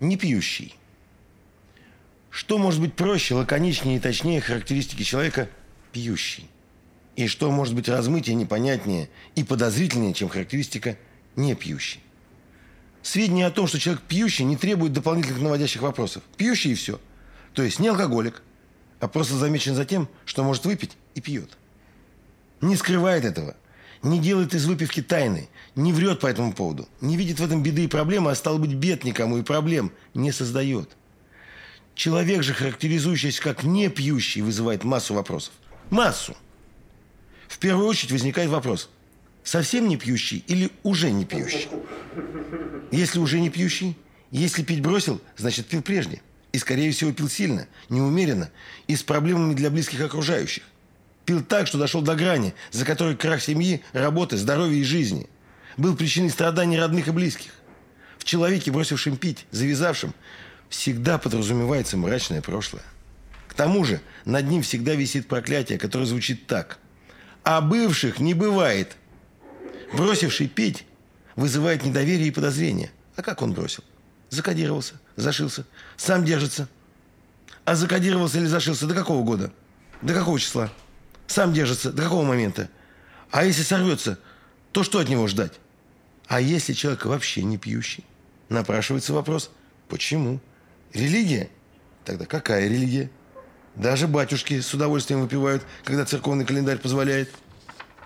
Не пьющий. Что может быть проще, лаконичнее и точнее характеристики человека пьющий? И что может быть размытие, непонятнее и подозрительнее, чем характеристика не пьющий? Сведения о том, что человек пьющий, не требуют дополнительных наводящих вопросов. Пьющий и все. То есть не алкоголик, а просто замечен за тем, что может выпить и пьет. Не скрывает этого, не делает из выпивки тайны, не врет по этому поводу, не видит в этом беды и проблемы, а стало быть бед никому и проблем не создает. Человек же, характеризующийся как не пьющий, вызывает массу вопросов. Массу. В первую очередь возникает вопрос, совсем не пьющий или уже не пьющий? Если уже не пьющий, если пить бросил, значит пил прежде. И, скорее всего, пил сильно, неумеренно и с проблемами для близких окружающих. Пил так, что дошел до грани, за которой крах семьи, работы, здоровья и жизни. Был причиной страданий родных и близких. В человеке, бросившем пить, завязавшем, всегда подразумевается мрачное прошлое. К тому же над ним всегда висит проклятие, которое звучит так. А бывших не бывает. Бросивший пить вызывает недоверие и подозрение. А как он бросил? Закодировался, зашился, сам держится. А закодировался или зашился до какого года? До какого числа? Сам держится до какого момента? А если сорвется, то что от него ждать? А если человек вообще не пьющий? Напрашивается вопрос, почему? Религия? Тогда какая религия? Даже батюшки с удовольствием выпивают, когда церковный календарь позволяет.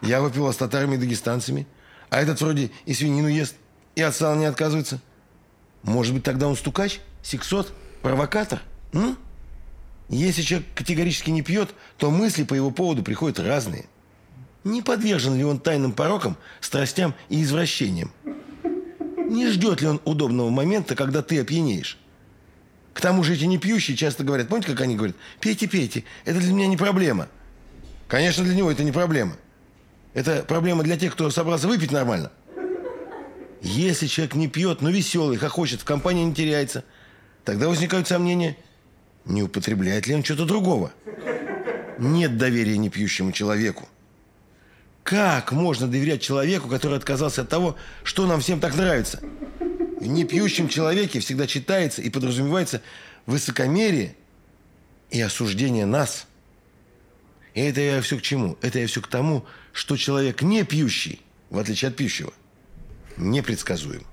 Я выпивал с татарами и дагестанцами, а этот вроде и свинину ест, и от сала не отказывается. Может быть, тогда он стукач, сексот, провокатор? М? Если человек категорически не пьет, то мысли по его поводу приходят разные. Не подвержен ли он тайным порокам, страстям и извращениям? Не ждет ли он удобного момента, когда ты опьянеешь? К тому же эти непьющие часто говорят, помните, как они говорят, пейте, пейте, это для меня не проблема. Конечно, для него это не проблема. Это проблема для тех, кто собрался выпить нормально. Если человек не пьет, но веселый, хохочет, в компании не теряется, тогда возникают сомнения, не употребляет ли он что-то другого. Нет доверия непьющему человеку. Как можно доверять человеку, который отказался от того, что нам всем так нравится? В непьющем человеке всегда читается и подразумевается высокомерие и осуждение нас. И это я все к чему? Это я все к тому, что человек не пьющий, в отличие от пьющего, непредсказуем.